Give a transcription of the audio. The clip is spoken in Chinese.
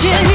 天